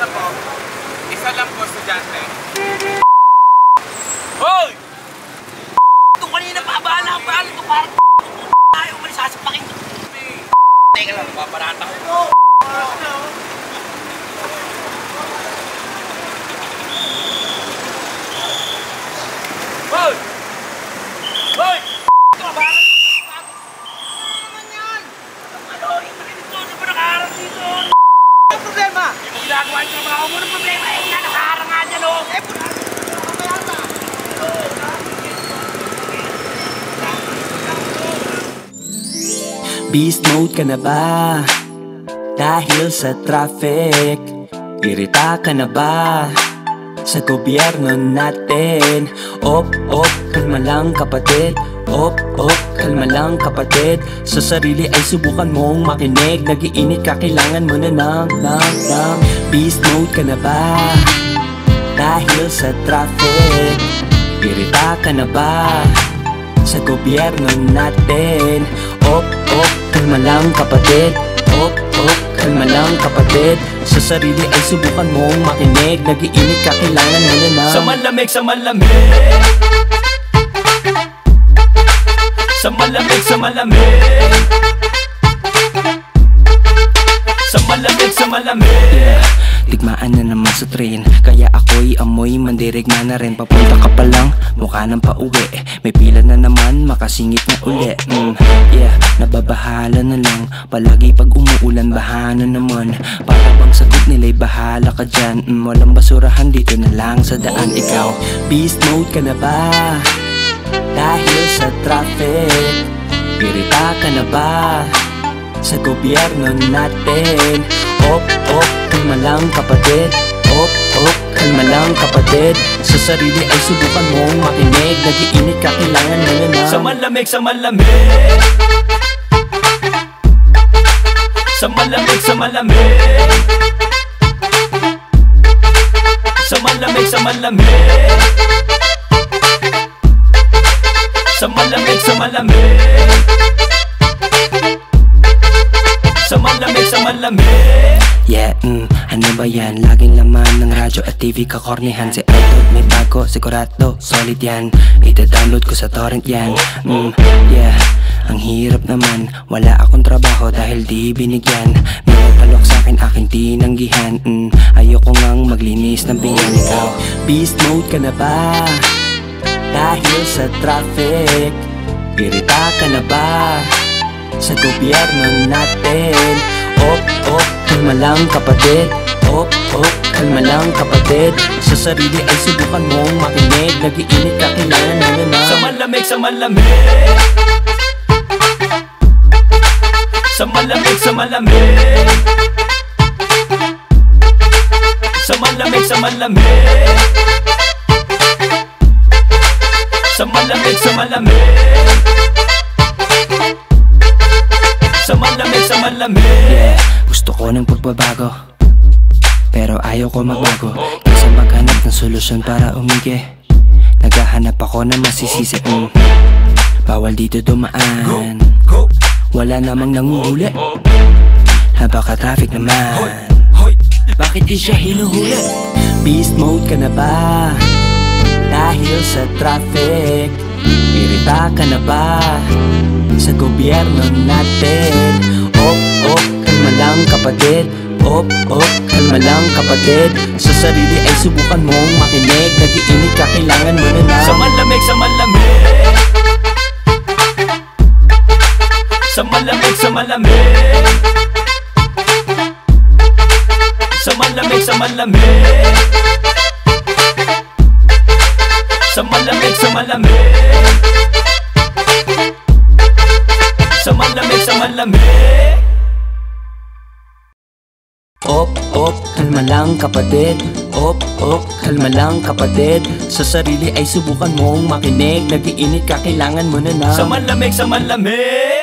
isa po, isa lang po estudyante. Hoy! Itong kanina pa, bahala ka, bahala to, parang ayaw mo sasapakin to. Teka lang, paparata ko. Hoy! Hoy! Ito, bahala to. Ano naman yan? Ano, ano ba nakaharap dito? Ano problema? Hindi mo ginagawa yung trabaho mo ng problema, eh, nga nakaharang nga dyan, oh. Eh, Beast mode ka na ba? Dahil sa traffic Irita ka na ba? Sa gobyerno natin. Op, op, kalma lang kapatid. Op, op, kalma lang kapatid. Sa sarili ay subukan mong makinig. Nagiinit ka, kailangan mo na ng, ng, ng Beast mode ka na ba? Dahil sa traffic Irita ka na ba? Sa gobyerno natin. Op, op, kalma lang kapatid. Op, op, kalma lang kapatid Sa sarili ay subukan mong makinig. Nagiinit ka, kailangan mo na ng Sa malamig, sa malamig. Sa malamig, sa malamig. Sa malamig, sa malamig Digmaan na naman sa train. Kaya ako'y amoy mandirigma na rin. Papunta ka pa lang, mukha nang pauwi. May pila na naman, makasingit na uli. Mm, Yeah, nababahala na lang. Palagi pag umuulan, baha na naman. Para bang sagot nila'y bahala ka dyan. Mm, Walang basurahan dito na lang sa daan. Ikaw, beast mode ka na ba? Dahil sa traffic Irita ka na ba? Sa gobyerno natin Op, op, kalma lang kapatid. Op, op, kalma lang kapatid. Sa sarili ay subukan mong makinig. Nagiinit ka, kailangan na ng Sa malamig, sa malamig. Sa malamig, sa malamig. Sa malamig, sa malamig. Sa malamig, sa malamig Yeah, mm, ano ba yan? Laging laman ng radyo at TV kakornihan. Si Idol may bago, sigurado, solid yan. Ita-download ko sa torrent yan. Mm, Yeah, ang hirap naman. Wala akong trabaho dahil di binigyan. May nagpalok sa akin aking tinanggihan. Mm, Ayoko ngang maglinis ng pinggan Ikaw, beast mode ka na ba? Dahil sa traffic Irita ka na ba? Sa gobyerno natin Op, op, kalma lang kapatid. Op, op, kalma lang kapatid. Sa sarili ay subukan mong makinig. Nagiinit ka, kailangan na ng Sa malamig, sa malamig. Sa malamig, sa malamig. Sa malamig, sa malamig. Sa malamig, sa malamig ng pagbabago Pero ayaw ko magbago Kaysa maghanap ng solusyon para umigi Naghahanap ako ng masisisi mm. Bawal dito dumaan Wala namang nanguhuli Napaka-traffic naman Bakit di siya hinuhuli? Beast mode ka na ba? Dahil sa traffic Irita ka na ba? Sa gobyerno natin kalma lang kapatid. Op, op, kalma lang kapatid. Sa sarili ay subukan mong makinig. Nagiinit ka, kailangan mo na ng Sa malamig, sa malamig. Sa malamig, sa malamig. Sa malamig, sa malamig. Sa malamig, sa malamig kalma lang kapatid. Op, op, kalma lang kapatid. Sa sarili ay subukan mong makinig. Nagiinit ka, kailangan mo na ng Sa malamig, sa malamig